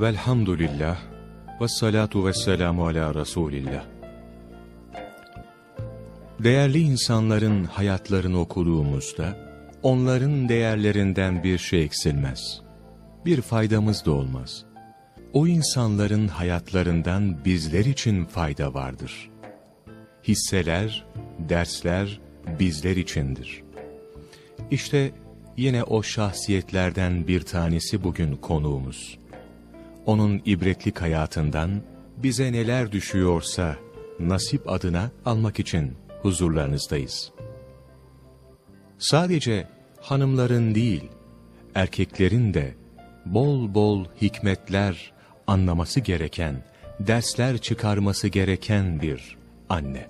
Velhamdülillah ve salatu ve selamu ala Resulillah. Değerli insanların hayatlarını okuduğumuzda, onların değerlerinden bir şey eksilmez. Bir faydamız da olmaz. O insanların hayatlarından bizler için fayda vardır. Hisseler, dersler bizler içindir. İşte yine o şahsiyetlerden bir tanesi bugün konuğumuz. Onun ibretlik hayatından bize neler düşüyorsa nasip adına almak için huzurlarınızdayız. Sadece hanımların değil, erkeklerin de bol bol hikmetler anlaması gereken, dersler çıkarması gereken bir anne.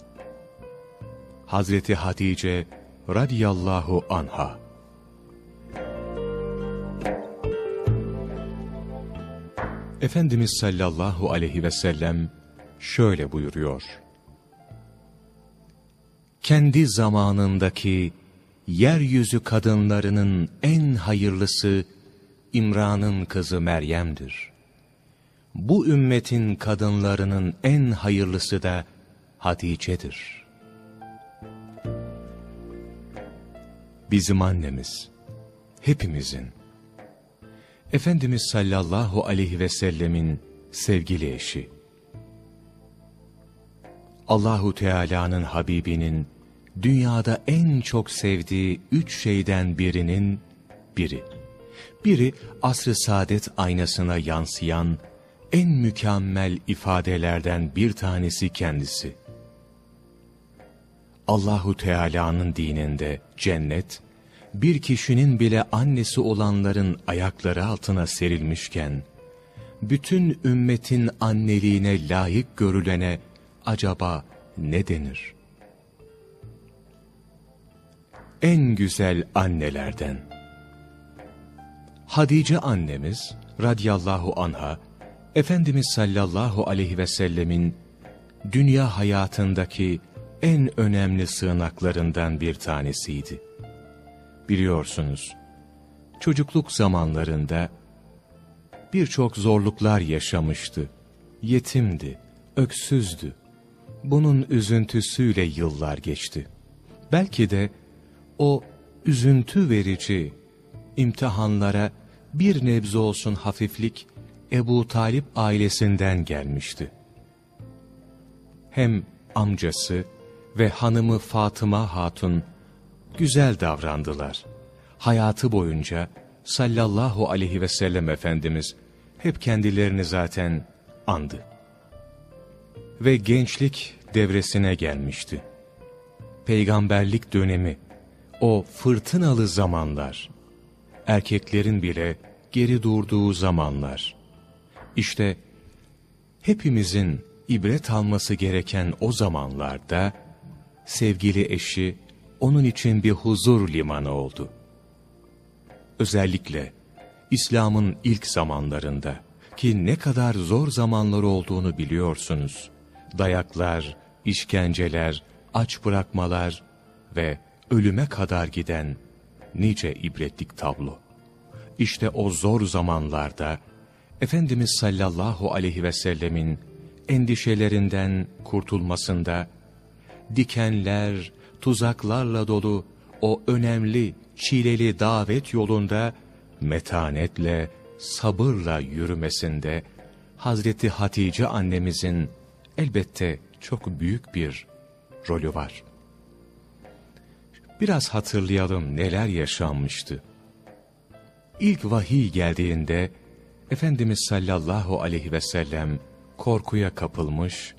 Hazreti Hatice radiyallahu anha Efendimiz sallallahu aleyhi ve sellem şöyle buyuruyor. Kendi zamanındaki yeryüzü kadınlarının en hayırlısı İmran'ın kızı Meryem'dir. Bu ümmetin kadınlarının en hayırlısı da Hatice'dir. Bizim annemiz, hepimizin, Efendimiz sallallahu aleyhi ve sellemin sevgili eşi, Allahu Teala'nın Habibinin dünyada en çok sevdiği üç şeyden birinin biri. Biri asr-ı saadet aynasına yansıyan en mükemmel ifadelerden bir tanesi kendisi. Allahu Teala'nın dininde cennet bir kişinin bile annesi olanların ayakları altına serilmişken bütün ümmetin anneliğine layık görülene acaba ne denir? En güzel annelerden. Hadice annemiz radiyallahu anha, Efendimiz sallallahu aleyhi ve sellemin dünya hayatındaki en önemli sığınaklarından bir tanesiydi. Biliyorsunuz, çocukluk zamanlarında birçok zorluklar yaşamıştı. Yetimdi, öksüzdü. Bunun üzüntüsüyle yıllar geçti. Belki de o üzüntü verici imtihanlara bir nebze olsun hafiflik Ebu Talip ailesinden gelmişti. Hem amcası ve hanımı Fatıma Hatun güzel davrandılar. Hayatı boyunca sallallahu aleyhi ve sellem Efendimiz hep kendilerini zaten andı. Ve gençlik devresine gelmişti. Peygamberlik dönemi, o fırtınalı zamanlar, erkeklerin bile geri durduğu zamanlar. İşte hepimizin ibret alması gereken o zamanlarda sevgili eşi onun için bir huzur limanı oldu. Özellikle İslam'ın ilk zamanlarında ki ne kadar zor zamanlar olduğunu biliyorsunuz. Dayaklar, işkenceler, aç bırakmalar ve ölüme kadar giden nice ibretlik tablo. İşte o zor zamanlarda Efendimiz sallallahu aleyhi ve sellemin endişelerinden kurtulmasında dikenler, tuzaklarla dolu o önemli, çileli davet yolunda metanetle, sabırla yürümesinde Hazreti Hatice annemizin elbette çok büyük bir rolü var. Biraz hatırlayalım neler yaşanmıştı. İlk vahiy geldiğinde Efendimiz sallallahu aleyhi ve sellem korkuya kapılmış,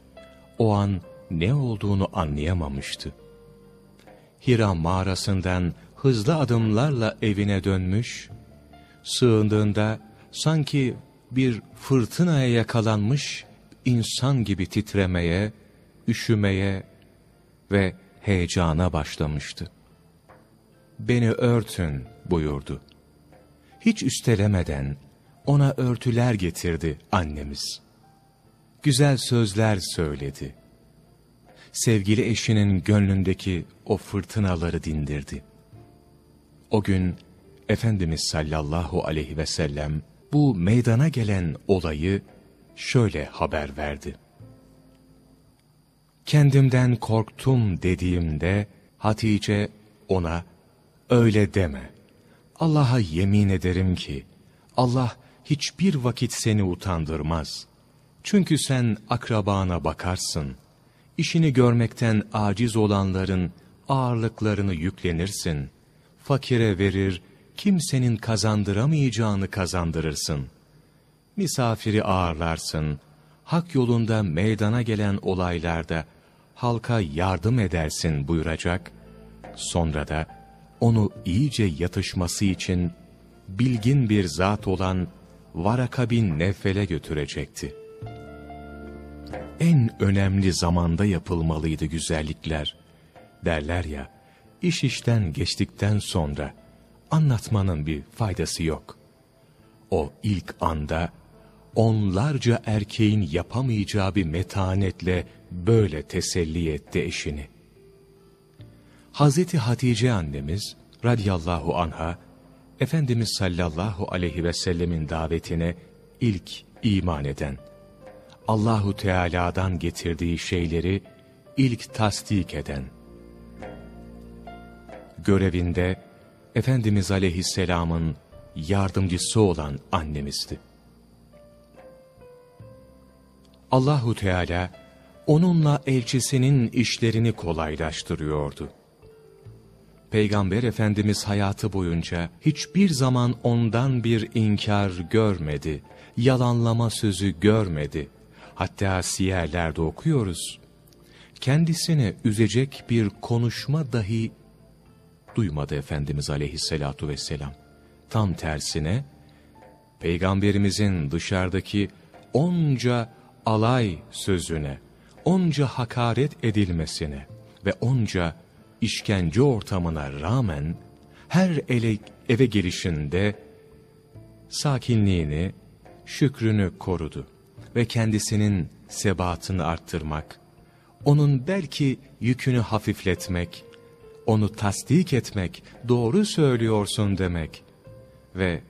o an ne olduğunu anlayamamıştı. Hira mağarasından hızlı adımlarla evine dönmüş, sığındığında sanki bir fırtınaya yakalanmış insan gibi titremeye, üşümeye ve heyecana başlamıştı. Beni örtün buyurdu. Hiç üstelemeden ona örtüler getirdi annemiz. Güzel sözler söyledi sevgili eşinin gönlündeki o fırtınaları dindirdi. O gün Efendimiz sallallahu aleyhi ve sellem bu meydana gelen olayı şöyle haber verdi. Kendimden korktum dediğimde Hatice ona öyle deme. Allah'a yemin ederim ki Allah hiçbir vakit seni utandırmaz. Çünkü sen akrabana bakarsın. İşini görmekten aciz olanların ağırlıklarını yüklenirsin. Fakire verir, kimsenin kazandıramayacağını kazandırırsın. Misafiri ağırlarsın. Hak yolunda meydana gelen olaylarda halka yardım edersin buyuracak. Sonra da onu iyice yatışması için bilgin bir zat olan Varaka bin Nevfel'e götürecekti. En önemli zamanda yapılmalıydı güzellikler. Derler ya, iş işten geçtikten sonra anlatmanın bir faydası yok. O ilk anda onlarca erkeğin yapamayacağı bir metanetle böyle teselli etti eşini. Hazreti Hatice annemiz radiyallahu anha, Efendimiz sallallahu aleyhi ve sellemin davetine ilk iman eden, Allahu Teala'dan getirdiği şeyleri ilk tasdik eden, görevinde Efendimiz aleyhisselamın yardımcısı olan annemizdi. Allahu Teala onunla elçisinin işlerini kolaylaştırıyordu. Peygamber Efendimiz hayatı boyunca hiçbir zaman ondan bir inkar görmedi, yalanlama sözü görmedi. Hatta siyerlerde okuyoruz. Kendisini üzecek bir konuşma dahi duymadı Efendimiz aleyhissalatu vesselam. Tam tersine, Peygamberimizin dışarıdaki onca alay sözüne, onca hakaret edilmesine ve onca işkence ortamına rağmen her ele, eve gelişinde sakinliğini, şükrünü korudu ve kendisinin sebatını arttırmak, onun belki yükünü hafifletmek, onu tasdik etmek, doğru söylüyorsun demek ve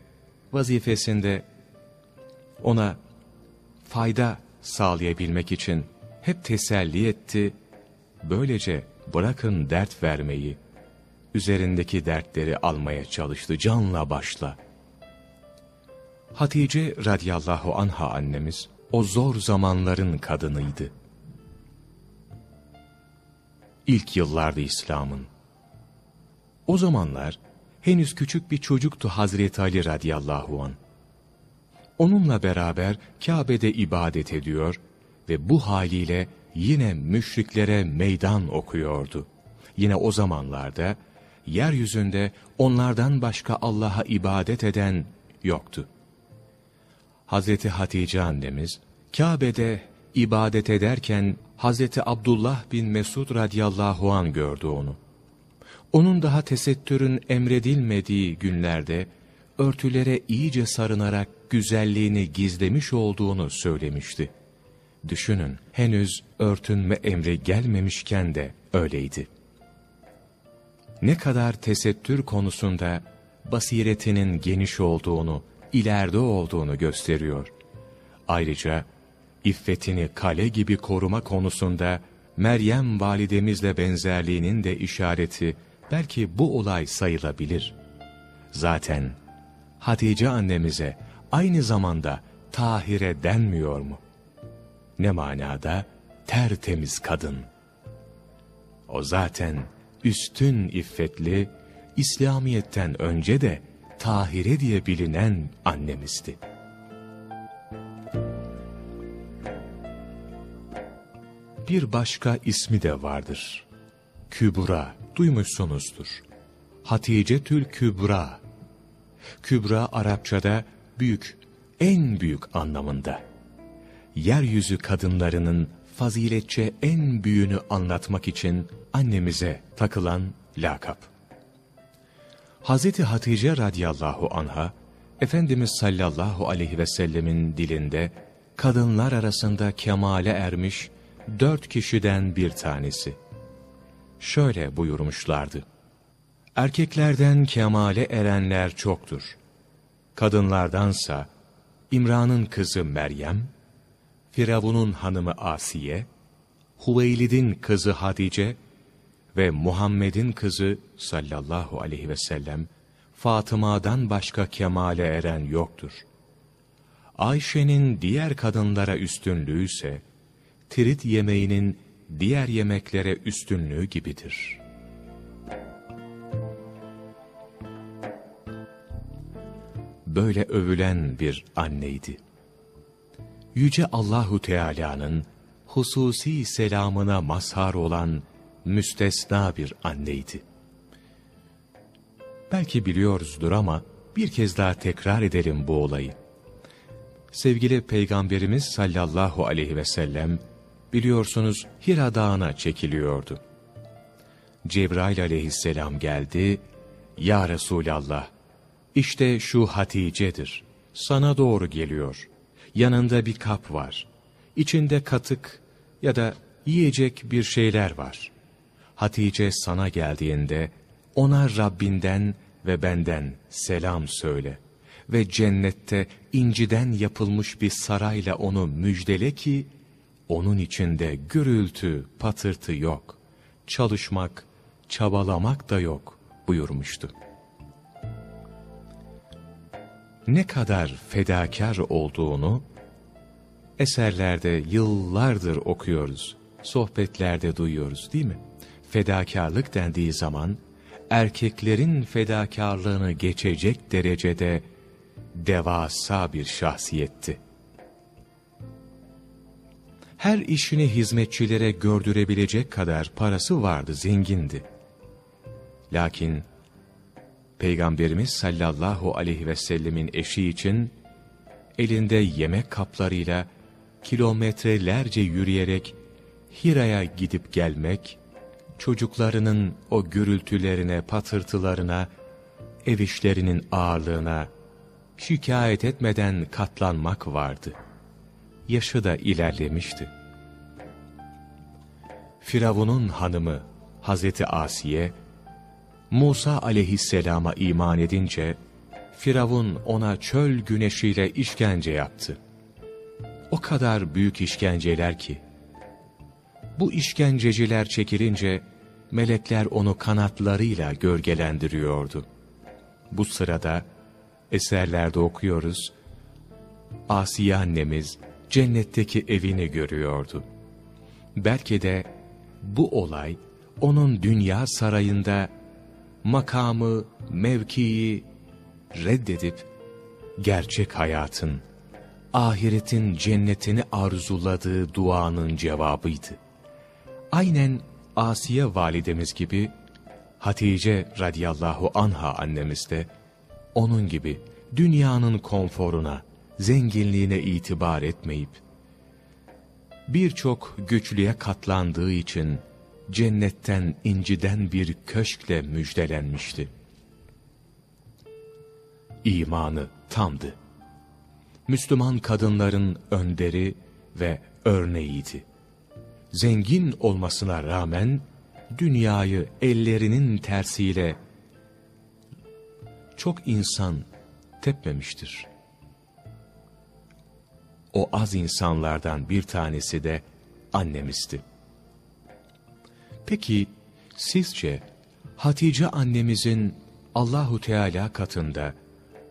vazifesinde ona fayda sağlayabilmek için hep teselli etti. Böylece bırakın dert vermeyi, üzerindeki dertleri almaya çalıştı canla başla. Hatice radiyallahu anha annemiz o zor zamanların kadınıydı. İlk yıllarda İslam'ın. O zamanlar henüz küçük bir çocuktu Hazreti Ali radiyallahu an. Onunla beraber Kabe'de ibadet ediyor ve bu haliyle yine müşriklere meydan okuyordu. Yine o zamanlarda yeryüzünde onlardan başka Allah'a ibadet eden yoktu. Hazreti Hatice annemiz Kabe'de ibadet ederken Hazreti Abdullah bin Mesud radıyallahu an gördü onu. Onun daha tesettürün emredilmediği günlerde örtülere iyice sarınarak güzelliğini gizlemiş olduğunu söylemişti. Düşünün, henüz örtünme emri gelmemişken de öyleydi. Ne kadar tesettür konusunda basiretinin geniş olduğunu, ileride olduğunu gösteriyor. Ayrıca iffetini kale gibi koruma konusunda Meryem validemizle benzerliğinin de işareti belki bu olay sayılabilir. Zaten Hatice annemize aynı zamanda Tahire denmiyor mu? Ne manada? Tertemiz kadın. O zaten üstün iffetli, İslamiyet'ten önce de Tahire diye bilinen annemizdi. Bir başka ismi de vardır. Kübra, duymuşsunuzdur. Hatice Tül Kübra. Kübra Arapçada büyük, en büyük anlamında. Yeryüzü kadınlarının faziletçe en büyüğünü anlatmak için annemize takılan lakap. Hazreti Hatice radıyallahu anha, Efendimiz sallallahu aleyhi ve sellemin dilinde kadınlar arasında kemale ermiş dört kişiden bir tanesi. Şöyle buyurmuşlardı. Erkeklerden kemale erenler çoktur. Kadınlardansa İmran'ın kızı Meryem, Firavun'un hanımı Asiye, Huveylid'in kızı Hatice ve Muhammed'in kızı sallallahu aleyhi ve sellem Fatıma'dan başka kemale eren yoktur. Ayşe'nin diğer kadınlara üstünlüğü ise tirit yemeğinin diğer yemeklere üstünlüğü gibidir. Böyle övülen bir anneydi. Yüce Allahu Teala'nın hususi selamına mazhar olan müstesna bir anneydi. Belki biliyoruzdur ama bir kez daha tekrar edelim bu olayı. Sevgili Peygamberimiz sallallahu aleyhi ve sellem biliyorsunuz Hira Dağı'na çekiliyordu. Cebrail aleyhisselam geldi, Ya Resulallah, işte şu Hatice'dir, sana doğru geliyor. Yanında bir kap var, içinde katık ya da yiyecek bir şeyler var. Hatice sana geldiğinde, ona Rabbinden ve benden selam söyle ve cennette inciden yapılmış bir sarayla onu müjdele ki, onun içinde gürültü, patırtı yok, çalışmak, çabalamak da yok buyurmuştu. Ne kadar fedakar olduğunu eserlerde yıllardır okuyoruz, sohbetlerde duyuyoruz değil mi? Fedakarlık dendiği zaman, erkeklerin fedakarlığını geçecek derecede devasa bir şahsiyetti. Her işini hizmetçilere gördürebilecek kadar parası vardı, zengindi. Lakin Peygamberimiz sallallahu aleyhi ve sellemin eşi için elinde yemek kaplarıyla kilometrelerce yürüyerek Hira'ya gidip gelmek, çocuklarının o gürültülerine, patırtılarına, ev işlerinin ağırlığına şikayet etmeden katlanmak vardı. Yaşı da ilerlemişti. Firavun'un hanımı Hazreti Asiye, Musa aleyhisselama iman edince, Firavun ona çöl güneşiyle işkence yaptı. O kadar büyük işkenceler ki, bu işkenceciler çekilince, melekler onu kanatlarıyla gölgelendiriyordu. Bu sırada, eserlerde okuyoruz, Asiye annemiz cennetteki evini görüyordu. Belki de bu olay onun dünya sarayında makamı, mevkii reddedip gerçek hayatın, ahiretin cennetini arzuladığı duanın cevabıydı. Aynen Asiye validemiz gibi Hatice radiyallahu anha annemiz de onun gibi dünyanın konforuna, zenginliğine itibar etmeyip, birçok güçlüğe katlandığı için cennetten inciden bir köşkle müjdelenmişti. İmanı tamdı. Müslüman kadınların önderi ve örneğiydi. Zengin olmasına rağmen dünyayı ellerinin tersiyle çok insan tepmemiştir. O az insanlardan bir tanesi de annemizdi. Peki sizce Hatice annemizin Allahu Teala katında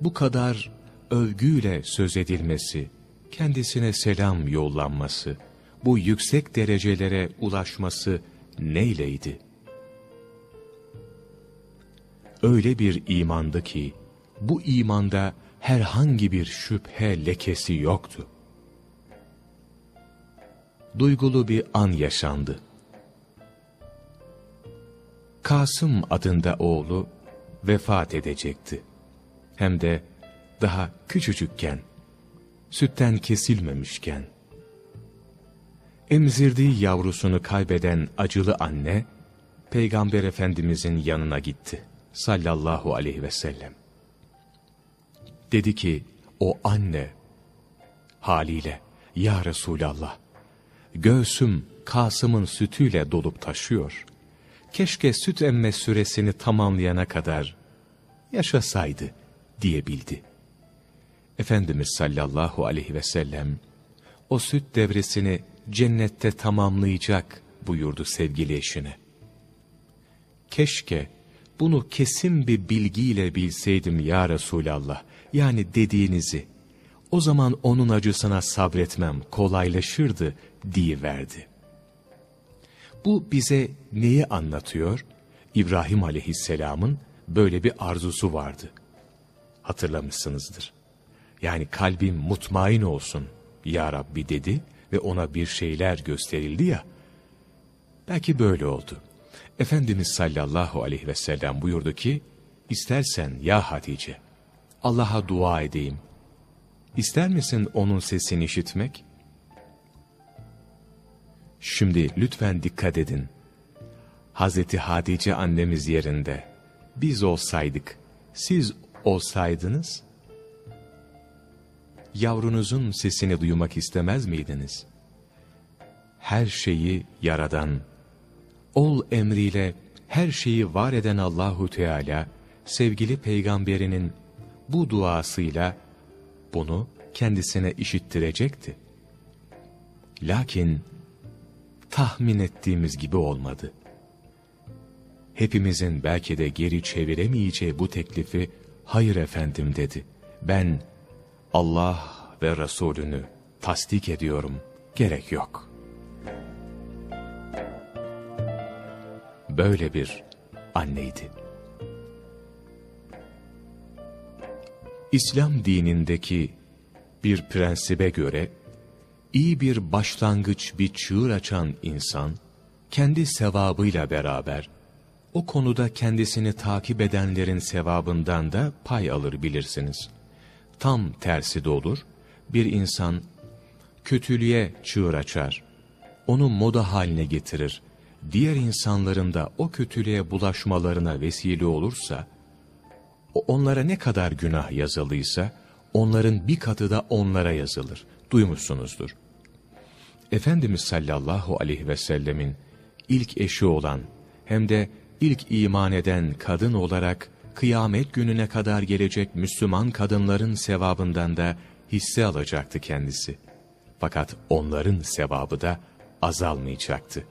bu kadar övgüyle söz edilmesi, kendisine selam yollanması, bu yüksek derecelere ulaşması neyleydi? Öyle bir imandı ki, bu imanda herhangi bir şüphe lekesi yoktu. Duygulu bir an yaşandı. Kasım adında oğlu vefat edecekti. Hem de daha küçücükken, sütten kesilmemişken. Emzirdiği yavrusunu kaybeden acılı anne, Peygamber Efendimizin yanına gitti. Sallallahu aleyhi ve sellem. Dedi ki, o anne, haliyle, Ya Resulallah, göğsüm Kasım'ın sütüyle dolup taşıyor keşke süt emme süresini tamamlayana kadar yaşasaydı diyebildi. Efendimiz sallallahu aleyhi ve sellem o süt devresini cennette tamamlayacak buyurdu sevgili eşine. Keşke bunu kesin bir bilgiyle bilseydim ya Resulallah. Yani dediğinizi. O zaman onun acısına sabretmem kolaylaşırdı verdi. Bu bize neyi anlatıyor? İbrahim aleyhisselamın böyle bir arzusu vardı. Hatırlamışsınızdır. Yani kalbim mutmain olsun ya Rabbi dedi ve ona bir şeyler gösterildi ya. Belki böyle oldu. Efendimiz sallallahu aleyhi ve sellem buyurdu ki, istersen ya Hatice, Allah'a dua edeyim. İster misin onun sesini işitmek? Şimdi lütfen dikkat edin. Hazreti Hatice annemiz yerinde. Biz olsaydık, siz olsaydınız, yavrunuzun sesini duymak istemez miydiniz? Her şeyi yaradan, ol emriyle her şeyi var eden Allahu Teala, sevgili peygamberinin bu duasıyla bunu kendisine işittirecekti. Lakin tahmin ettiğimiz gibi olmadı. Hepimizin belki de geri çeviremeyeceği bu teklifi hayır efendim dedi. Ben Allah ve Resulünü tasdik ediyorum. Gerek yok. Böyle bir anneydi. İslam dinindeki bir prensibe göre iyi bir başlangıç bir çığır açan insan kendi sevabıyla beraber o konuda kendisini takip edenlerin sevabından da pay alır bilirsiniz. Tam tersi de olur. Bir insan kötülüğe çığır açar, onu moda haline getirir, diğer insanların da o kötülüğe bulaşmalarına vesile olursa, onlara ne kadar günah yazılıysa, onların bir katı da onlara yazılır. Duymuşsunuzdur. Efendimiz sallallahu aleyhi ve sellemin ilk eşi olan hem de ilk iman eden kadın olarak kıyamet gününe kadar gelecek Müslüman kadınların sevabından da hisse alacaktı kendisi. Fakat onların sevabı da azalmayacaktı.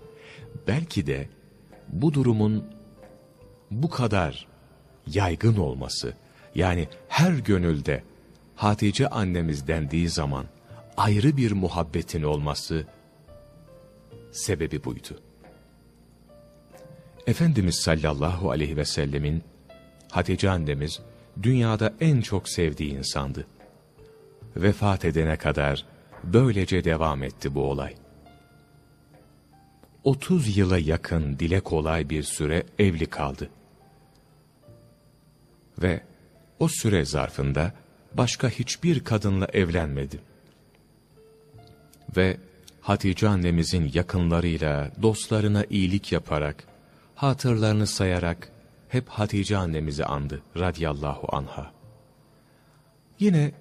Belki de bu durumun bu kadar yaygın olması, yani her gönülde Hatice annemiz dendiği zaman ayrı bir muhabbetin olması sebebi buydu. Efendimiz sallallahu aleyhi ve sellemin Hatice annemiz dünyada en çok sevdiği insandı. Vefat edene kadar böylece devam etti bu olay. 30 yıla yakın dile kolay bir süre evli kaldı. Ve o süre zarfında başka hiçbir kadınla evlenmedi. Ve Hatice annemizin yakınlarıyla, dostlarına iyilik yaparak, hatırlarını sayarak hep Hatice annemizi andı radiyallahu anha. Yine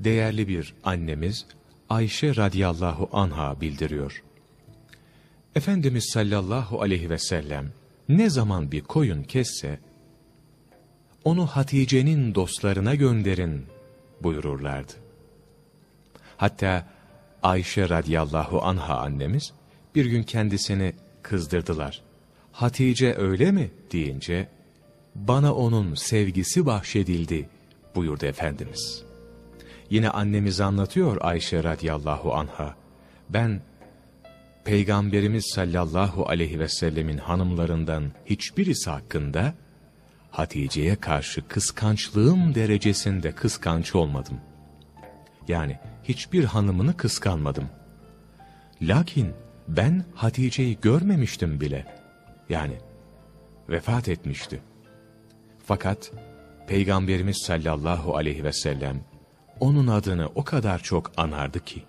değerli bir annemiz Ayşe radiyallahu anha bildiriyor. Efendimiz sallallahu aleyhi ve sellem ne zaman bir koyun kesse, onu Hatice'nin dostlarına gönderin buyururlardı. Hatta Ayşe radiyallahu anha annemiz bir gün kendisini kızdırdılar. Hatice öyle mi deyince, bana onun sevgisi bahşedildi buyurdu Efendimiz. Yine annemiz anlatıyor Ayşe radiyallahu anha. Ben Peygamberimiz sallallahu aleyhi ve sellemin hanımlarından hiçbirisi hakkında Hatice'ye karşı kıskançlığım derecesinde kıskanç olmadım. Yani hiçbir hanımını kıskanmadım. Lakin ben Hatice'yi görmemiştim bile. Yani vefat etmişti. Fakat Peygamberimiz sallallahu aleyhi ve sellem onun adını o kadar çok anardı ki,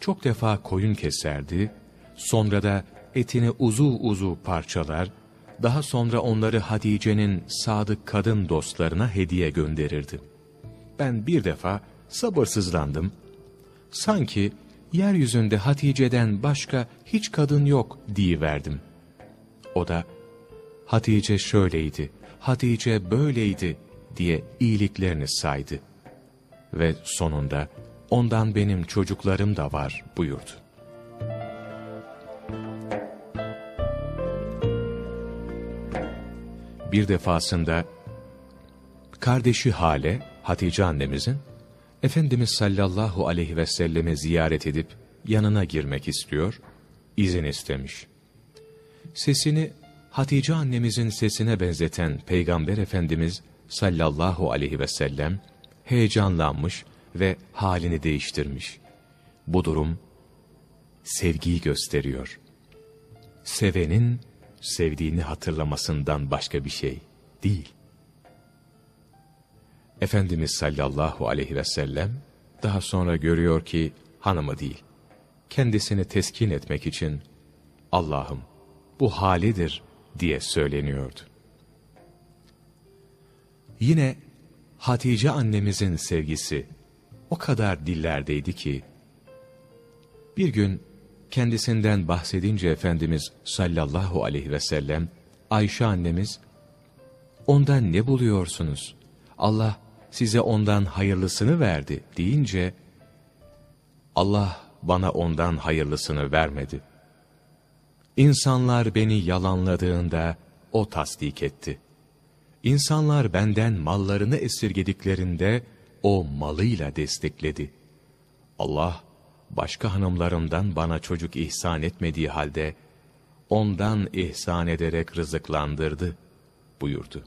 çok defa koyun keserdi, sonra da etini uzu uzu parçalar, daha sonra onları Hatice'nin sadık kadın dostlarına hediye gönderirdi. Ben bir defa sabırsızlandım. Sanki yeryüzünde Hatice'den başka hiç kadın yok verdim. O da Hatice şöyleydi, Hatice böyleydi diye iyiliklerini saydı. ve sonunda ondan benim çocuklarım da var buyurdu. Bir defasında kardeşi Hale, Hatice annemizin, Efendimiz sallallahu aleyhi ve selleme ziyaret edip yanına girmek istiyor, izin istemiş. Sesini Hatice annemizin sesine benzeten Peygamber Efendimiz sallallahu aleyhi ve sellem heyecanlanmış ve halini değiştirmiş. Bu durum sevgiyi gösteriyor. Sevenin sevdiğini hatırlamasından başka bir şey değil. Efendimiz sallallahu aleyhi ve sellem daha sonra görüyor ki hanımı değil. Kendisini teskin etmek için Allah'ım bu halidir diye söyleniyordu. Yine Hatice annemizin sevgisi o kadar dillerdeydi ki, bir gün kendisinden bahsedince Efendimiz sallallahu aleyhi ve sellem, Ayşe annemiz, ondan ne buluyorsunuz? Allah size ondan hayırlısını verdi deyince, Allah bana ondan hayırlısını vermedi. İnsanlar beni yalanladığında o tasdik etti. İnsanlar benden mallarını esirgediklerinde o malıyla destekledi. Allah başka hanımlarımdan bana çocuk ihsan etmediği halde ondan ihsan ederek rızıklandırdı buyurdu.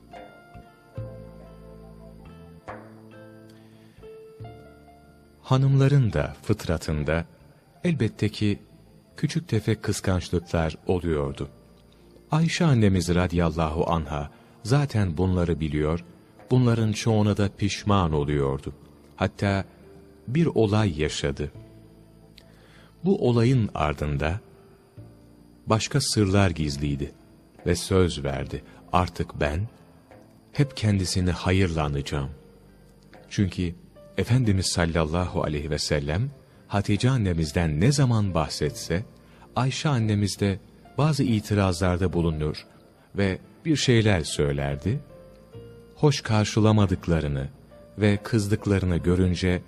Hanımların da fıtratında elbette ki küçük tefek kıskançlıklar oluyordu. Ayşe annemiz radiyallahu anha zaten bunları biliyor, bunların çoğuna da pişman oluyordu. Hatta bir olay yaşadı. Bu olayın ardında başka sırlar gizliydi ve söz verdi. Artık ben hep kendisini hayırla anacağım. Çünkü Efendimiz sallallahu aleyhi ve sellem Hatice annemizden ne zaman bahsetse Ayşe annemiz de bazı itirazlarda bulunur ve bir şeyler söylerdi. Hoş karşılamadıklarını ve kızdıklarını görünce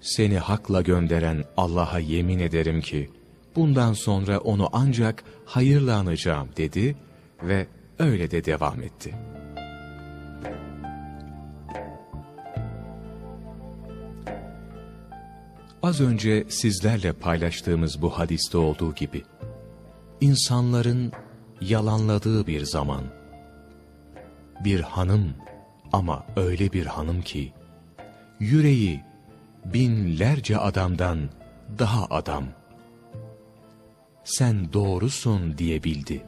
seni hakla gönderen Allah'a yemin ederim ki bundan sonra onu ancak hayırla anacağım dedi ve öyle de devam etti. Az önce sizlerle paylaştığımız bu hadiste olduğu gibi, insanların yalanladığı bir zaman, bir hanım ama öyle bir hanım ki, yüreği binlerce adamdan daha adam, sen doğrusun diyebildi.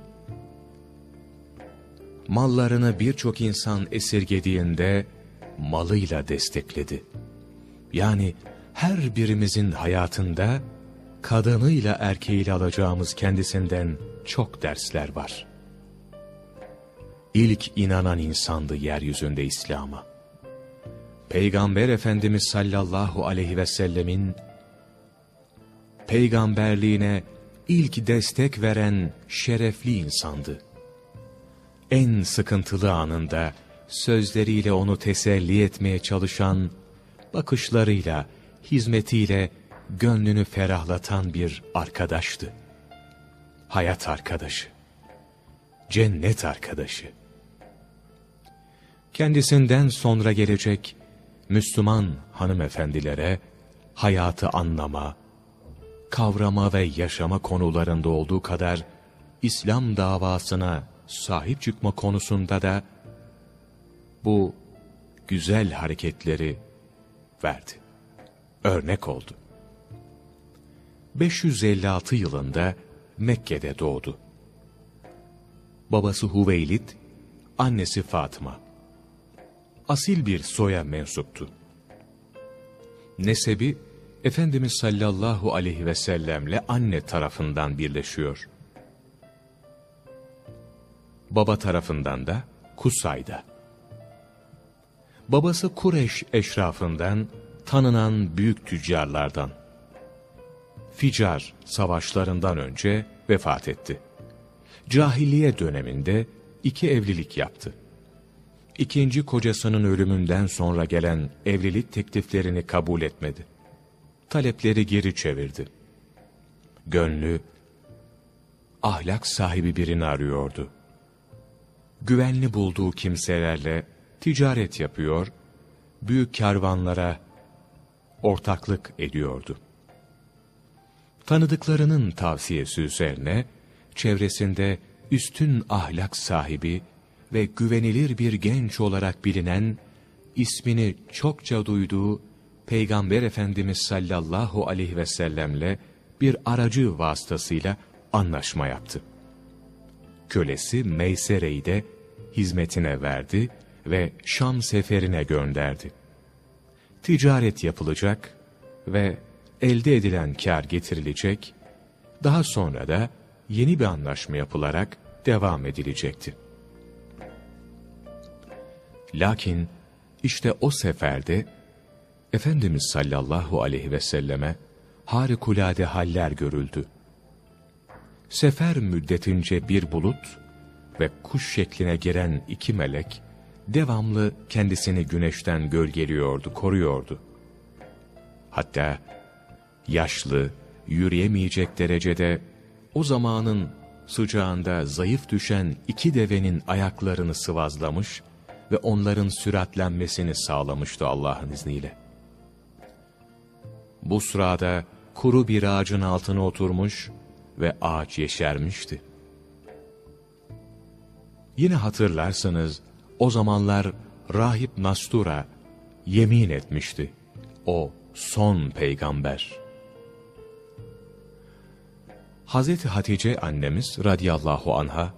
Mallarını birçok insan esirgediğinde, malıyla destekledi. Yani, her birimizin hayatında kadınıyla erkeğiyle alacağımız kendisinden çok dersler var. İlk inanan insandı yeryüzünde İslam'a. Peygamber Efendimiz sallallahu aleyhi ve sellemin peygamberliğine ilk destek veren şerefli insandı. En sıkıntılı anında sözleriyle onu teselli etmeye çalışan, bakışlarıyla, hizmetiyle gönlünü ferahlatan bir arkadaştı. Hayat arkadaşı, cennet arkadaşı. Kendisinden sonra gelecek Müslüman hanımefendilere hayatı anlama, kavrama ve yaşama konularında olduğu kadar İslam davasına sahip çıkma konusunda da bu güzel hareketleri verdi örnek oldu. 556 yılında Mekke'de doğdu. Babası Hüveylid, annesi Fatıma. Asil bir soya mensuptu. Nesebi, Efendimiz sallallahu aleyhi ve sellemle anne tarafından birleşiyor. Baba tarafından da Kusay'da. Babası Kureş eşrafından tanınan büyük tüccarlardan. Ficar savaşlarından önce vefat etti. Cahiliye döneminde iki evlilik yaptı. ikinci kocasının ölümünden sonra gelen evlilik tekliflerini kabul etmedi. Talepleri geri çevirdi. Gönlü, ahlak sahibi birini arıyordu. Güvenli bulduğu kimselerle ticaret yapıyor, büyük kervanlara ortaklık ediyordu. Tanıdıklarının tavsiyesi üzerine, çevresinde üstün ahlak sahibi ve güvenilir bir genç olarak bilinen, ismini çokça duyduğu Peygamber Efendimiz sallallahu aleyhi ve sellemle bir aracı vasıtasıyla anlaşma yaptı. Kölesi Meysere'yi de hizmetine verdi ve Şam seferine gönderdi. Ticaret yapılacak ve elde edilen kar getirilecek, daha sonra da yeni bir anlaşma yapılarak devam edilecekti. Lakin işte o seferde Efendimiz sallallahu aleyhi ve selleme harikulade haller görüldü. Sefer müddetince bir bulut ve kuş şekline giren iki melek devamlı kendisini güneşten gölgeliyordu, koruyordu. Hatta yaşlı, yürüyemeyecek derecede o zamanın sıcağında zayıf düşen iki devenin ayaklarını sıvazlamış ve onların süratlenmesini sağlamıştı Allah'ın izniyle. Bu sırada kuru bir ağacın altına oturmuş ve ağaç yeşermişti. Yine hatırlarsanız o zamanlar Rahip Nastura yemin etmişti. O son peygamber. Hazreti Hatice annemiz radıyallahu anha,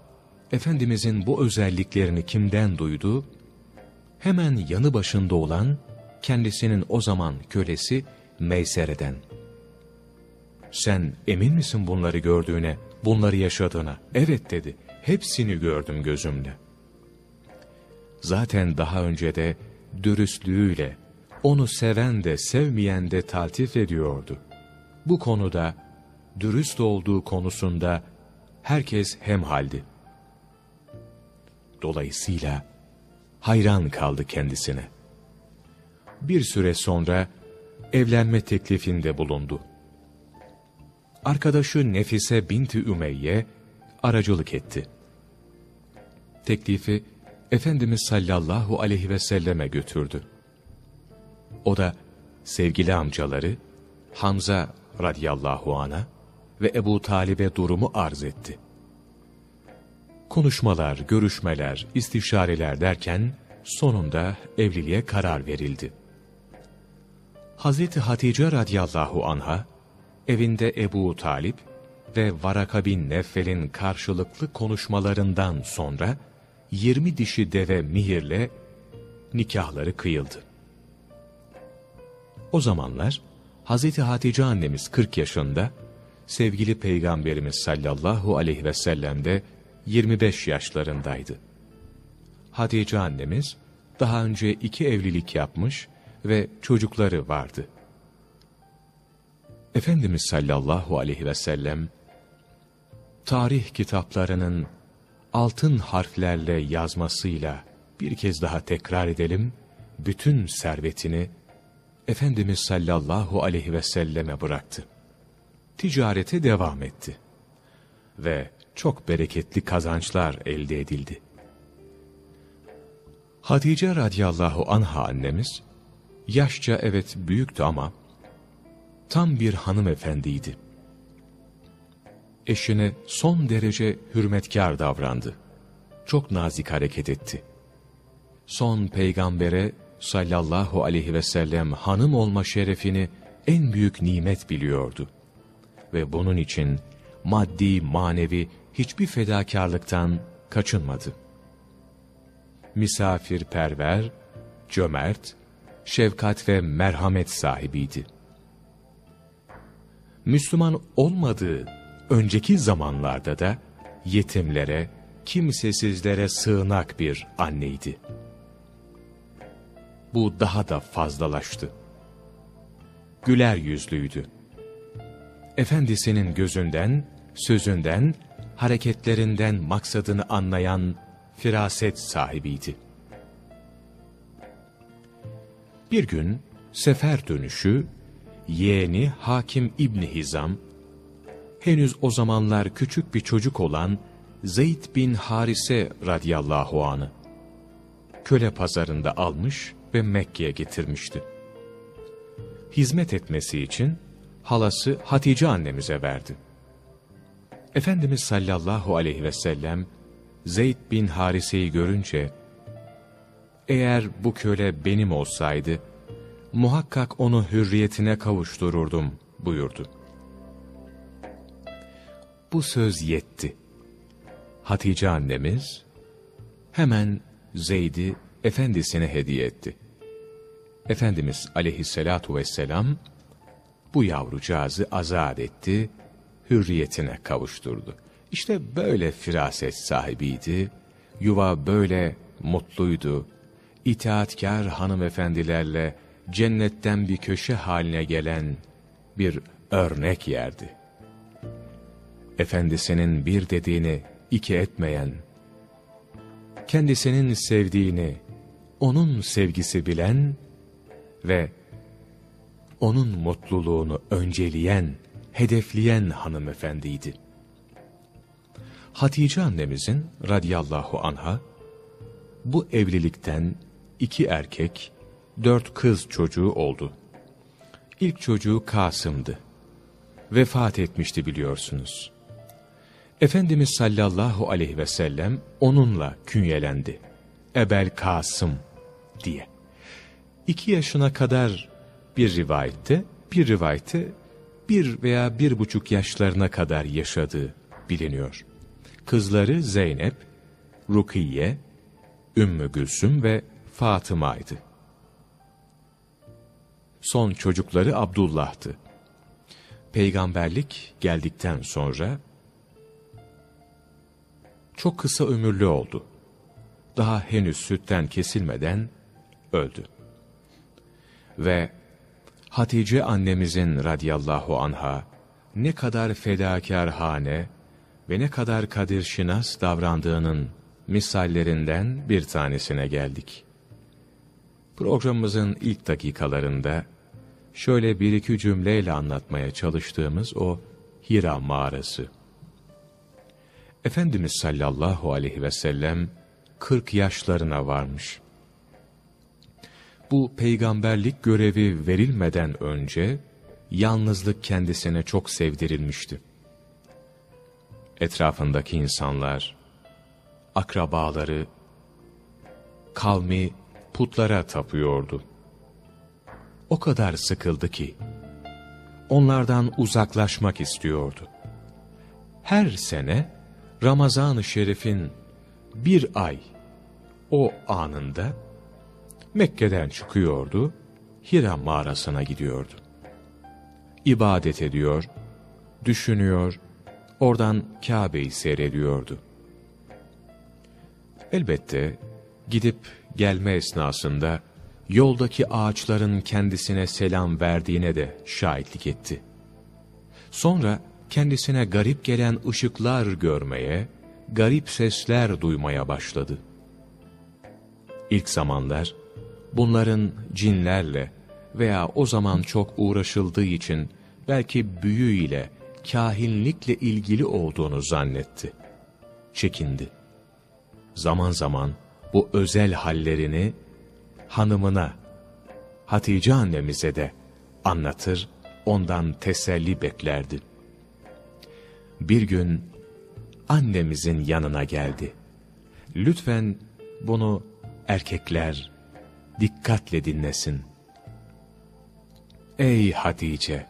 Efendimizin bu özelliklerini kimden duydu? Hemen yanı başında olan, kendisinin o zaman kölesi Meysere'den. Sen emin misin bunları gördüğüne, bunları yaşadığına? Evet dedi, hepsini gördüm gözümle. Zaten daha önce de dürüstlüğüyle, onu seven de sevmeyen de taltif ediyordu. Bu konuda, dürüst olduğu konusunda herkes hemhaldi. Dolayısıyla hayran kaldı kendisine. Bir süre sonra evlenme teklifinde bulundu. Arkadaşı Nefise binti Ümeyye aracılık etti. Teklifi Efendimiz sallallahu aleyhi ve selleme götürdü. O da sevgili amcaları Hamza radıyallahu ana ve Ebu Talib'e durumu arz etti. Konuşmalar, görüşmeler, istişareler derken sonunda evliliğe karar verildi. Hazreti Hatice radıyallahu anha, evinde Ebu Talip ve Varaka bin Neffel'in karşılıklı konuşmalarından sonra 20 dişi deve mihirle nikahları kıyıldı. O zamanlar Hazreti Hatice annemiz 40 yaşında, sevgili Peygamberimiz sallallahu aleyhi ve sellem de 25 yaşlarındaydı. Hatice annemiz daha önce iki evlilik yapmış ve çocukları vardı. Efendimiz sallallahu aleyhi ve sellem, tarih kitaplarının altın harflerle yazmasıyla bir kez daha tekrar edelim, bütün servetini Efendimiz sallallahu aleyhi ve selleme bıraktı. Ticarete devam etti. Ve çok bereketli kazançlar elde edildi. Hatice radıyallahu anha annemiz, Yaşça evet büyüktü ama tam bir hanımefendiydi. Eşine son derece hürmetkar davrandı. Çok nazik hareket etti. Son peygambere sallallahu aleyhi ve sellem hanım olma şerefini en büyük nimet biliyordu. Ve bunun için maddi manevi hiçbir fedakarlıktan kaçınmadı. Misafirperver, cömert, şefkat ve merhamet sahibiydi. Müslüman olmadığı önceki zamanlarda da yetimlere, kimsesizlere sığınak bir anneydi. Bu daha da fazlalaştı. Güler yüzlüydü. Efendisinin gözünden, sözünden, hareketlerinden maksadını anlayan firaset sahibiydi. Bir gün sefer dönüşü yeğeni Hakim İbni Hizam, henüz o zamanlar küçük bir çocuk olan Zeyd bin Harise radıyallahu anı köle pazarında almış ve Mekke'ye getirmişti. Hizmet etmesi için halası Hatice annemize verdi. Efendimiz sallallahu aleyhi ve sellem Zeyd bin Harise'yi görünce eğer bu köle benim olsaydı muhakkak onu hürriyetine kavuştururdum buyurdu. Bu söz yetti. Hatice annemiz hemen Zeyd'i efendisine hediye etti. Efendimiz aleyhissalatu vesselam bu yavrucağızı azat etti, hürriyetine kavuşturdu. İşte böyle firaset sahibiydi, yuva böyle mutluydu, itaatkar hanımefendilerle cennetten bir köşe haline gelen bir örnek yerdi. Efendisinin bir dediğini iki etmeyen, kendisinin sevdiğini, onun sevgisi bilen ve onun mutluluğunu önceleyen, hedefleyen hanımefendiydi. Hatice annemizin radiyallahu anha, bu evlilikten iki erkek, dört kız çocuğu oldu. İlk çocuğu Kasım'dı. Vefat etmişti biliyorsunuz. Efendimiz sallallahu aleyhi ve sellem onunla künyelendi. Ebel Kasım diye. İki yaşına kadar bir rivayette, bir rivayette bir veya bir buçuk yaşlarına kadar yaşadığı biliniyor. Kızları Zeynep, Rukiye, Ümmü Gülsüm ve Fatıma'ydı. Son çocukları Abdullah'tı. Peygamberlik geldikten sonra çok kısa ömürlü oldu. Daha henüz sütten kesilmeden öldü. Ve Hatice annemizin radiyallahu anha ne kadar fedakar hane ve ne kadar kadir şinas davrandığının misallerinden bir tanesine geldik. Programımızın ilk dakikalarında şöyle bir iki cümleyle anlatmaya çalıştığımız o Hira mağarası. Efendimiz sallallahu aleyhi ve sellem 40 yaşlarına varmış. Bu peygamberlik görevi verilmeden önce yalnızlık kendisine çok sevdirilmişti. Etrafındaki insanlar, akrabaları, kavmi putlara tapıyordu. O kadar sıkıldı ki, onlardan uzaklaşmak istiyordu. Her sene Ramazan-ı Şerif'in bir ay o anında Mekke'den çıkıyordu, Hira mağarasına gidiyordu. İbadet ediyor, düşünüyor, oradan Kabe'yi seyrediyordu. Elbette gidip gelme esnasında yoldaki ağaçların kendisine selam verdiğine de şahitlik etti. Sonra kendisine garip gelen ışıklar görmeye, garip sesler duymaya başladı. İlk zamanlar bunların cinlerle veya o zaman çok uğraşıldığı için belki büyü ile, kahinlikle ilgili olduğunu zannetti. Çekindi. Zaman zaman bu özel hallerini hanımına, Hatice annemize de anlatır, ondan teselli beklerdi bir gün annemizin yanına geldi. Lütfen bunu erkekler dikkatle dinlesin. Ey Hatice!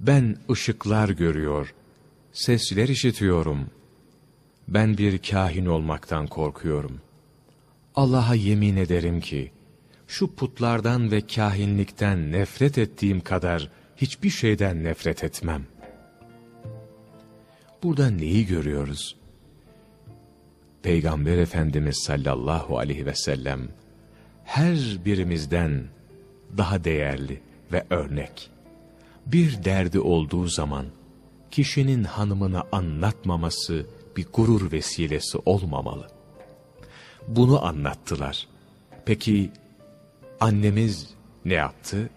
Ben ışıklar görüyor, sesler işitiyorum. Ben bir kahin olmaktan korkuyorum. Allah'a yemin ederim ki, şu putlardan ve kahinlikten nefret ettiğim kadar hiçbir şeyden nefret etmem.'' Burada neyi görüyoruz? Peygamber Efendimiz sallallahu aleyhi ve sellem her birimizden daha değerli ve örnek. Bir derdi olduğu zaman kişinin hanımına anlatmaması bir gurur vesilesi olmamalı. Bunu anlattılar. Peki annemiz ne yaptı?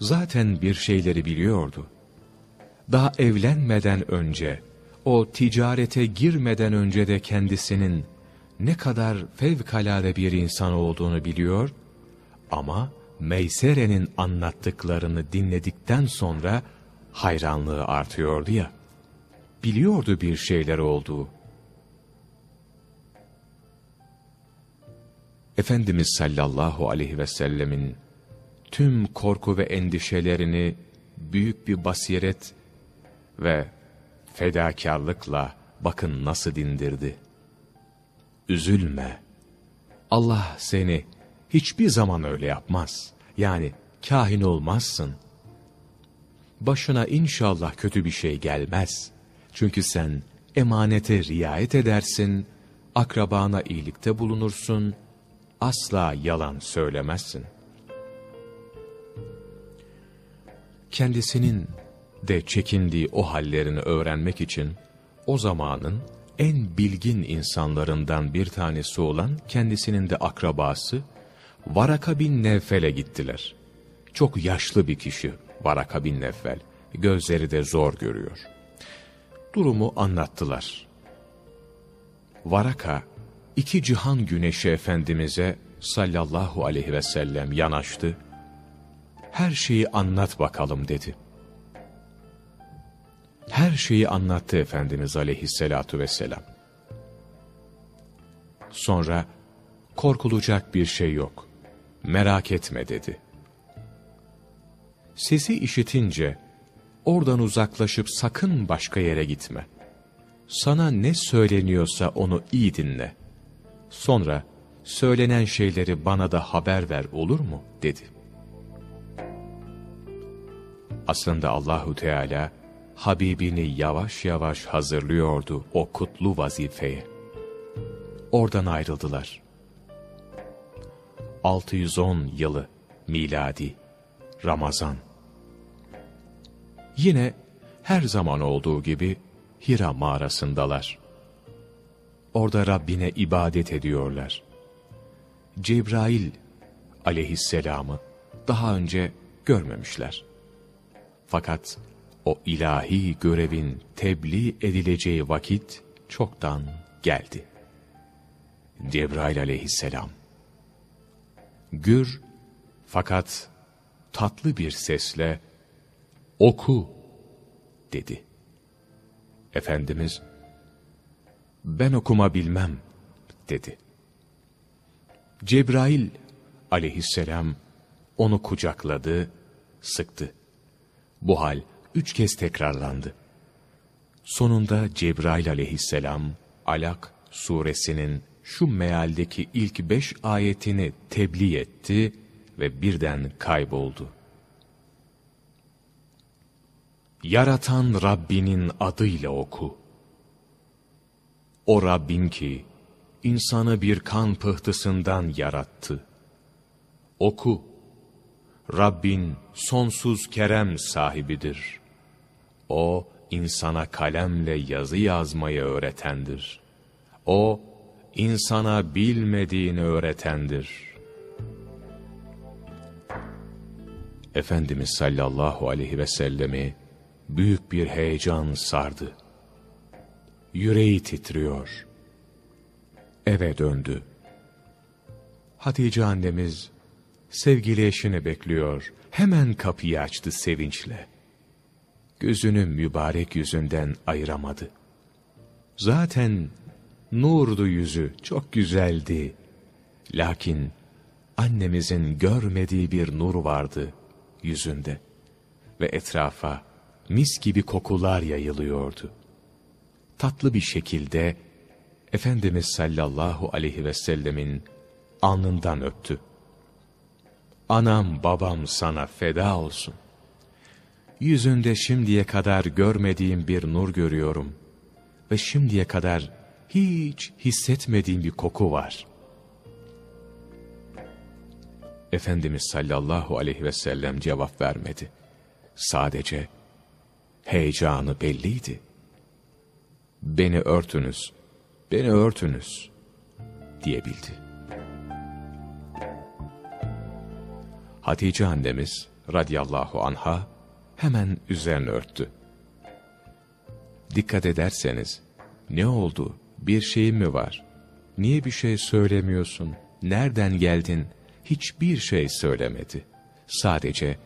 Zaten bir şeyleri biliyordu. Daha evlenmeden önce, o ticarete girmeden önce de kendisinin ne kadar fevkalade bir insan olduğunu biliyor ama Meysere'nin anlattıklarını dinledikten sonra hayranlığı artıyordu ya. Biliyordu bir şeyler olduğu. Efendimiz sallallahu aleyhi ve sellemin tüm korku ve endişelerini büyük bir basiret ve fedakarlıkla bakın nasıl dindirdi. Üzülme. Allah seni hiçbir zaman öyle yapmaz. Yani kahin olmazsın. Başına inşallah kötü bir şey gelmez. Çünkü sen emanete riayet edersin, akrabana iyilikte bulunursun, asla yalan söylemezsin. Kendisinin de çekindiği o hallerini öğrenmek için o zamanın en bilgin insanlarından bir tanesi olan kendisinin de akrabası Varaka bin Nevfel'e gittiler. Çok yaşlı bir kişi Varaka bin Nevfel. Gözleri de zor görüyor. Durumu anlattılar. Varaka, iki cihan güneşi Efendimiz'e sallallahu aleyhi ve sellem yanaştı. Her şeyi anlat bakalım dedi. Her şeyi anlattı Efendimiz aleyhissalatu vesselam. Sonra korkulacak bir şey yok merak etme dedi. Sesi işitince, oradan uzaklaşıp sakın başka yere gitme. Sana ne söyleniyorsa onu iyi dinle. Sonra, söylenen şeyleri bana da haber ver olur mu? dedi. Aslında Allahu Teala, Habibini yavaş yavaş hazırlıyordu o kutlu vazifeye. Oradan ayrıldılar. 610 yılı miladi Ramazan. Yine her zaman olduğu gibi Hira mağarasındalar. Orada Rabbine ibadet ediyorlar. Cebrail aleyhisselamı daha önce görmemişler. Fakat o ilahi görevin tebliğ edileceği vakit çoktan geldi. Cebrail aleyhisselam gür fakat tatlı bir sesle oku dedi. Efendimiz ben okuma bilmem dedi. Cebrail aleyhisselam onu kucakladı, sıktı. Bu hal üç kez tekrarlandı. Sonunda Cebrail aleyhisselam Alak suresinin şu mealdeki ilk beş ayetini tebliğ etti ve birden kayboldu. Yaratan Rabbinin adıyla oku. O Rabbin ki, insanı bir kan pıhtısından yarattı. Oku, Rabbin sonsuz kerem sahibidir. O, insana kalemle yazı yazmayı öğretendir. O, insana bilmediğini öğretendir. Efendimiz sallallahu aleyhi ve sellemi büyük bir heyecan sardı. Yüreği titriyor. Eve döndü. Hatice annemiz sevgili eşini bekliyor. Hemen kapıyı açtı sevinçle. Gözünü mübarek yüzünden ayıramadı. Zaten Nurdu yüzü, çok güzeldi. Lakin annemizin görmediği bir nur vardı yüzünde. Ve etrafa mis gibi kokular yayılıyordu. Tatlı bir şekilde Efendimiz sallallahu aleyhi ve sellemin alnından öptü. Anam babam sana feda olsun. Yüzünde şimdiye kadar görmediğim bir nur görüyorum. Ve şimdiye kadar hiç hissetmediğim bir koku var. Efendimiz sallallahu aleyhi ve sellem cevap vermedi. Sadece heyecanı belliydi. Beni örtünüz, beni örtünüz diyebildi. Hatice annemiz radıyallahu anha hemen üzerine örttü. Dikkat ederseniz, ne oldu, bir şeyin mi var, niye bir şey söylemiyorsun, nereden geldin, hiçbir şey söylemedi. Sadece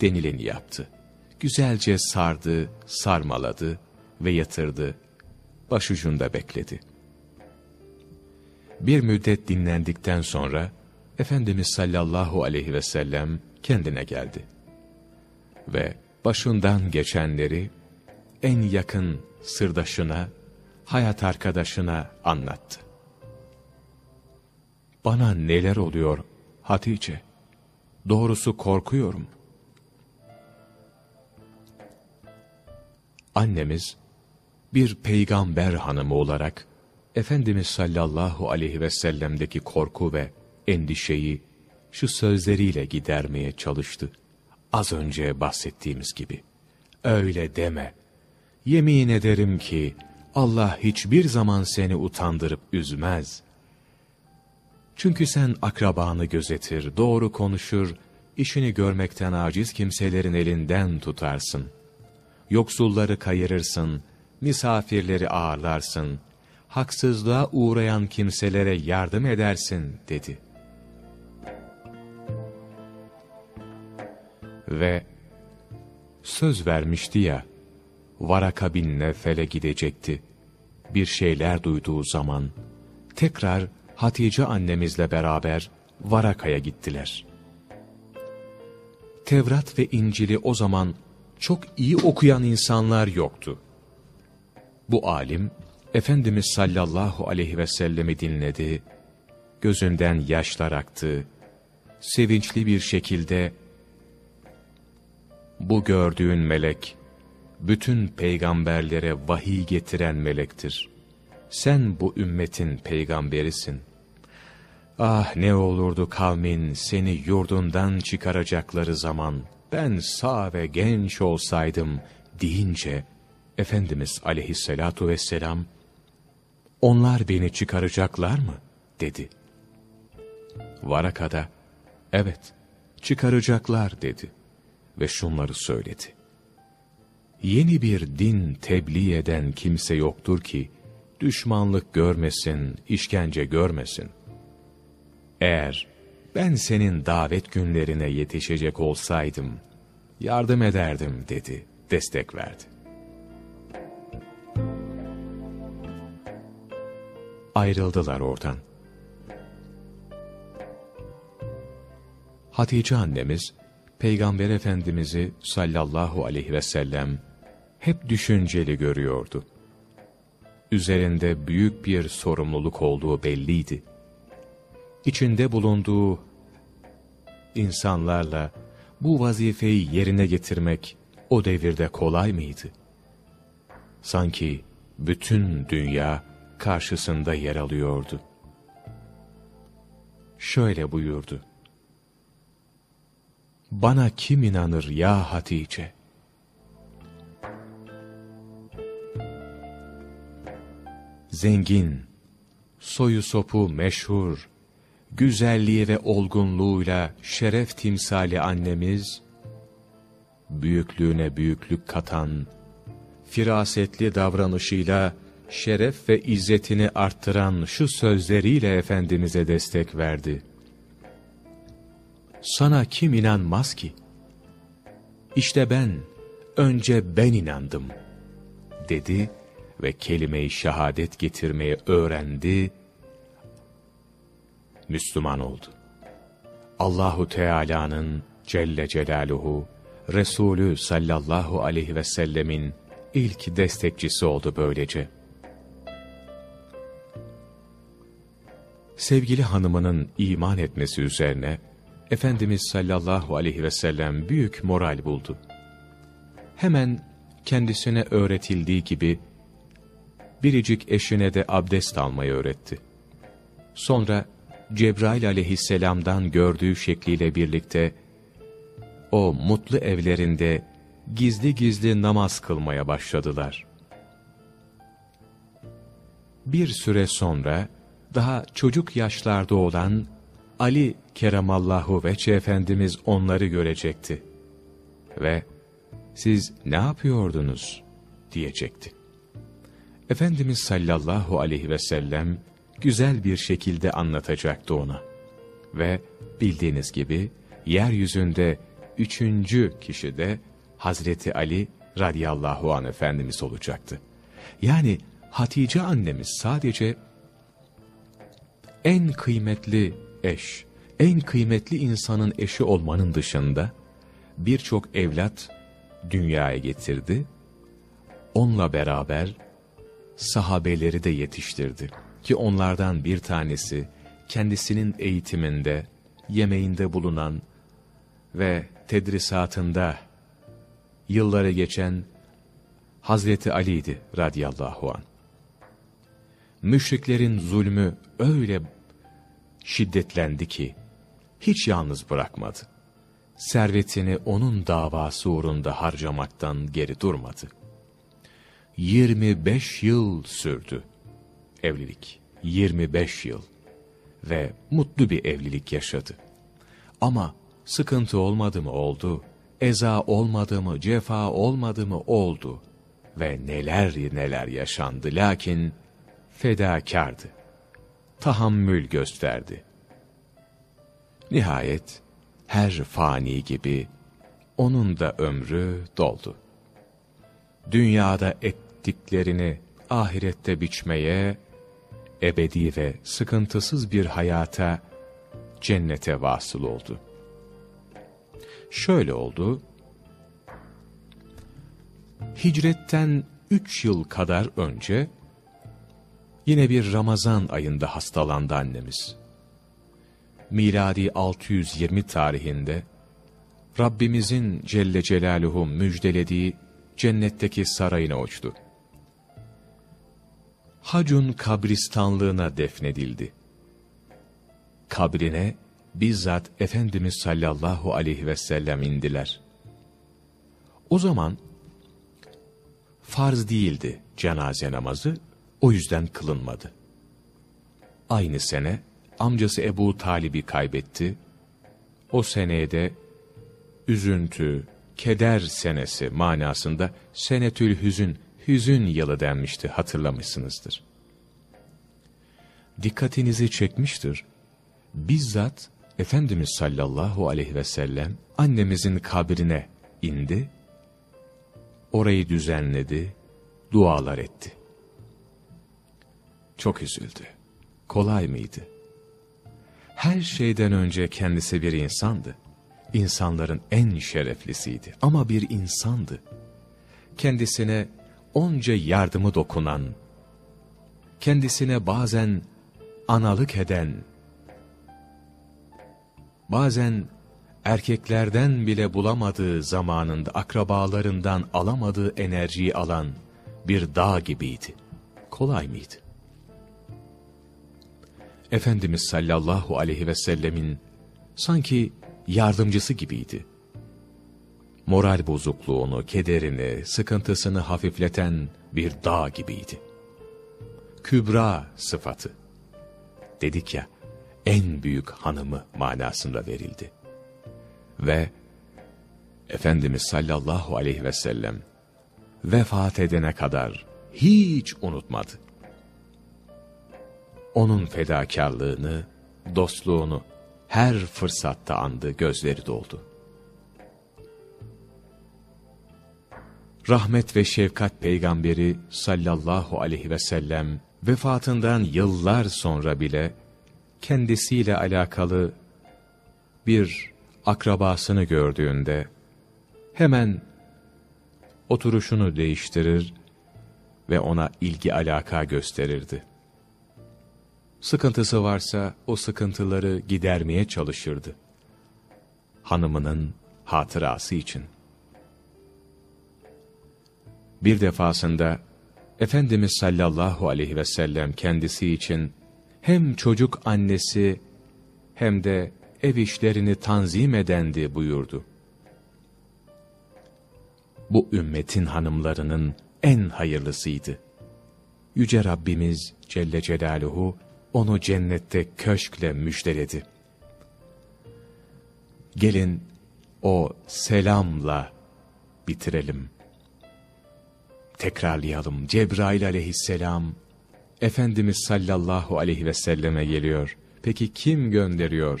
denileni yaptı. Güzelce sardı, sarmaladı ve yatırdı. Başucunda bekledi. Bir müddet dinlendikten sonra, Efendimiz sallallahu aleyhi ve sellem kendine geldi. Ve başından geçenleri en yakın sırdaşına, hayat arkadaşına anlattı. Bana neler oluyor Hatice? Doğrusu korkuyorum. Annemiz, bir peygamber hanımı olarak, Efendimiz sallallahu aleyhi ve sellem'deki korku ve endişeyi şu sözleriyle gidermeye çalıştı. Az önce bahsettiğimiz gibi. Öyle deme. Yemin ederim ki Allah hiçbir zaman seni utandırıp üzmez. Çünkü sen akrabanı gözetir, doğru konuşur, işini görmekten aciz kimselerin elinden tutarsın. Yoksulları kayırırsın, misafirleri ağırlarsın, haksızlığa uğrayan kimselere yardım edersin dedi. Ve söz vermişti ya, Varaka bin Nefele gidecekti. Bir şeyler duyduğu zaman, tekrar Hatice annemizle beraber Varaka'ya gittiler. Tevrat ve İncil'i o zaman çok iyi okuyan insanlar yoktu. Bu alim, Efendimiz sallallahu aleyhi ve sellemi dinledi, gözünden yaşlar aktı, sevinçli bir şekilde, bu gördüğün melek, bütün peygamberlere vahiy getiren melektir. Sen bu ümmetin peygamberisin. Ah ne olurdu kavmin seni yurdundan çıkaracakları zaman, ben sağ ve genç olsaydım deyince, Efendimiz aleyhissalatu vesselam, onlar beni çıkaracaklar mı? dedi. Varakada, evet, çıkaracaklar dedi ve şunları söyledi. Yeni bir din tebliğ eden kimse yoktur ki, düşmanlık görmesin, işkence görmesin. Eğer ben senin davet günlerine yetişecek olsaydım, yardım ederdim dedi, destek verdi. Ayrıldılar oradan. Hatice annemiz, Peygamber Efendimiz'i sallallahu aleyhi ve sellem hep düşünceli görüyordu. Üzerinde büyük bir sorumluluk olduğu belliydi. İçinde bulunduğu insanlarla bu vazifeyi yerine getirmek o devirde kolay mıydı? Sanki bütün dünya karşısında yer alıyordu. Şöyle buyurdu. Bana kim inanır ya Hatice? Zengin, soyu sopu meşhur, güzelliği ve olgunluğuyla şeref timsali annemiz, büyüklüğüne büyüklük katan, firasetli davranışıyla şeref ve izzetini arttıran şu sözleriyle Efendimiz'e destek verdi. Sana kim inanmaz ki? İşte ben, önce ben inandım, dedi ve kelime-i şehadet getirmeyi öğrendi, Müslüman oldu. Allahu Teala'nın Celle Celaluhu, Resulü sallallahu aleyhi ve sellemin ilk destekçisi oldu böylece. Sevgili hanımının iman etmesi üzerine, Efendimiz sallallahu aleyhi ve sellem büyük moral buldu. Hemen kendisine öğretildiği gibi, biricik eşine de abdest almayı öğretti. Sonra Cebrail aleyhisselamdan gördüğü şekliyle birlikte, o mutlu evlerinde gizli gizli namaz kılmaya başladılar. Bir süre sonra, daha çocuk yaşlarda olan Ali Keremallahu Veçe Efendimiz onları görecekti. Ve siz ne yapıyordunuz diyecekti. Efendimiz sallallahu aleyhi ve sellem güzel bir şekilde anlatacaktı ona. Ve bildiğiniz gibi yeryüzünde üçüncü kişi de Hazreti Ali radıyallahu an Efendimiz olacaktı. Yani Hatice annemiz sadece en kıymetli eş, en kıymetli insanın eşi olmanın dışında birçok evlat dünyaya getirdi. Onunla beraber sahabeleri de yetiştirdi. Ki onlardan bir tanesi kendisinin eğitiminde, yemeğinde bulunan ve tedrisatında yılları geçen Hazreti Ali'ydi radıyallahu an. Müşriklerin zulmü öyle şiddetlendi ki hiç yalnız bırakmadı. Servetini onun davası uğrunda harcamaktan geri durmadı. 25 yıl sürdü evlilik. 25 yıl ve mutlu bir evlilik yaşadı. Ama sıkıntı olmadı mı oldu, eza olmadı mı, cefa olmadı mı oldu ve neler neler yaşandı lakin fedakardı. Tahammül gösterdi. Nihayet her fani gibi onun da ömrü doldu. Dünyada ettiklerini ahirette biçmeye, ebedi ve sıkıntısız bir hayata, cennete vasıl oldu. Şöyle oldu, hicretten üç yıl kadar önce, yine bir Ramazan ayında hastalandı annemiz. Miladi 620 tarihinde, Rabbimizin Celle Celaluhu müjdelediği cennetteki sarayına uçtu. Hacun kabristanlığına defnedildi. Kabrine bizzat Efendimiz sallallahu aleyhi ve sellem indiler. O zaman farz değildi cenaze namazı, o yüzden kılınmadı. Aynı sene amcası Ebu Talib'i kaybetti. O seneye de üzüntü, keder senesi manasında senetül hüzün, hüzün yılı denmişti hatırlamışsınızdır. Dikkatinizi çekmiştir. Bizzat Efendimiz sallallahu aleyhi ve sellem annemizin kabrine indi, orayı düzenledi, dualar etti. Çok üzüldü. Kolay mıydı? Her şeyden önce kendisi bir insandı. İnsanların en şereflisiydi ama bir insandı. Kendisine onca yardımı dokunan, kendisine bazen analık eden, bazen erkeklerden bile bulamadığı zamanında akrabalarından alamadığı enerjiyi alan bir dağ gibiydi. Kolay mıydı? Efendimiz sallallahu aleyhi ve sellemin sanki yardımcısı gibiydi. Moral bozukluğunu, kederini, sıkıntısını hafifleten bir dağ gibiydi. Kübra sıfatı. Dedik ya, en büyük hanımı manasında verildi. Ve Efendimiz sallallahu aleyhi ve sellem vefat edene kadar hiç unutmadı. Onun fedakarlığını, dostluğunu her fırsatta andı, gözleri doldu. Rahmet ve şefkat peygamberi sallallahu aleyhi ve sellem vefatından yıllar sonra bile kendisiyle alakalı bir akrabasını gördüğünde hemen oturuşunu değiştirir ve ona ilgi alaka gösterirdi. Sıkıntısı varsa o sıkıntıları gidermeye çalışırdı. Hanımının hatırası için. Bir defasında Efendimiz sallallahu aleyhi ve sellem kendisi için hem çocuk annesi hem de ev işlerini tanzim edendi buyurdu. Bu ümmetin hanımlarının en hayırlısıydı. Yüce Rabbimiz Celle Celaluhu onu cennette köşkle müjdeledi. Gelin o selamla bitirelim. Tekrarlayalım. Cebrail aleyhisselam Efendimiz sallallahu aleyhi ve selleme geliyor. Peki kim gönderiyor?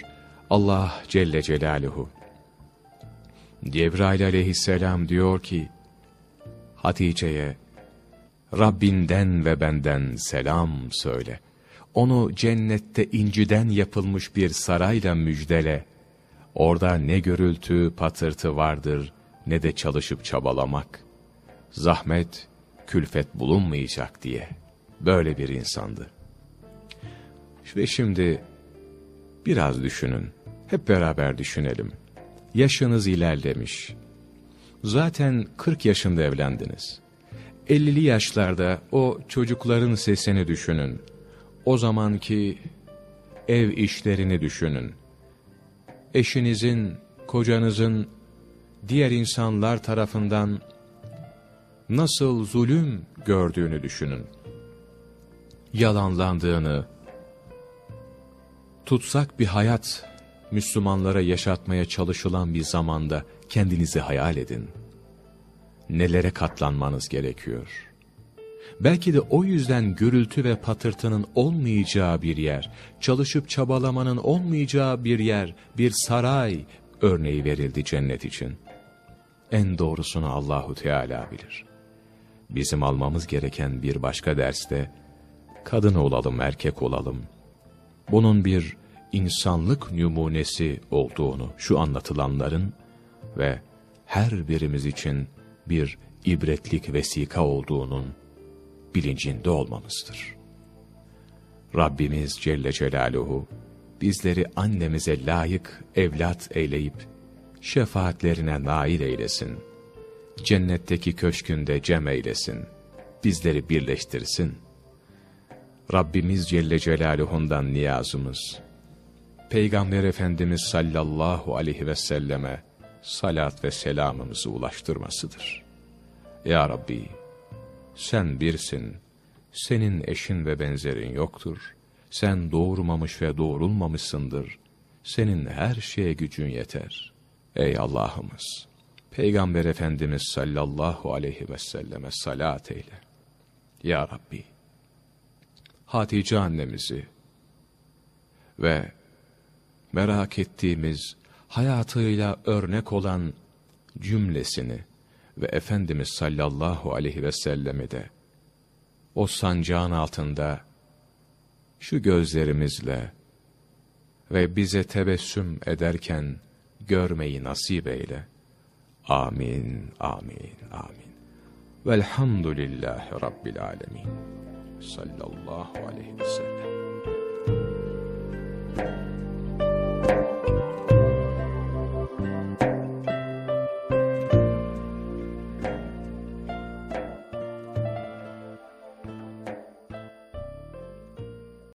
Allah Celle Celaluhu. Cebrail aleyhisselam diyor ki, Hatice'ye, Rabbinden ve benden selam söyle. Onu cennette inciden yapılmış bir sarayla müjdele. Orada ne gürültü, patırtı vardır, ne de çalışıp çabalamak. Zahmet, külfet bulunmayacak diye. Böyle bir insandı. Ve şimdi biraz düşünün. Hep beraber düşünelim. Yaşınız ilerlemiş. Zaten 40 yaşında evlendiniz. 50'li yaşlarda o çocukların sesini düşünün. O zamanki ev işlerini düşünün. Eşinizin, kocanızın diğer insanlar tarafından nasıl zulüm gördüğünü düşünün. Yalanlandığını, tutsak bir hayat Müslümanlara yaşatmaya çalışılan bir zamanda kendinizi hayal edin. Nelere katlanmanız gerekiyor. Belki de o yüzden gürültü ve patırtının olmayacağı bir yer, çalışıp çabalamanın olmayacağı bir yer, bir saray örneği verildi cennet için. En doğrusunu Allahu Teala bilir. Bizim almamız gereken bir başka derste, kadın olalım, erkek olalım. Bunun bir insanlık numunesi olduğunu, şu anlatılanların ve her birimiz için bir ibretlik vesika olduğunun bilincinde olmamızdır. Rabbimiz Celle Celaluhu bizleri annemize layık evlat eyleyip şefaatlerine nail eylesin. Cennetteki köşkünde cem eylesin. Bizleri birleştirsin. Rabbimiz Celle Celaluhu'ndan niyazımız, Peygamber Efendimiz sallallahu aleyhi ve selleme salat ve selamımızı ulaştırmasıdır. Ya Rabbi, sen birsin, senin eşin ve benzerin yoktur. Sen doğurmamış ve doğurulmamışsındır. Senin her şeye gücün yeter. Ey Allah'ımız! Peygamber Efendimiz sallallahu aleyhi ve selleme salat eyle. Ya Rabbi! Hatice annemizi ve merak ettiğimiz hayatıyla örnek olan cümlesini ve Efendimiz sallallahu aleyhi ve sellemi de o sancağın altında şu gözlerimizle ve bize tebessüm ederken görmeyi nasip eyle. Amin, amin, amin. Velhamdülillahi Rabbil alemin. Sallallahu aleyhi ve sellem. Thank you.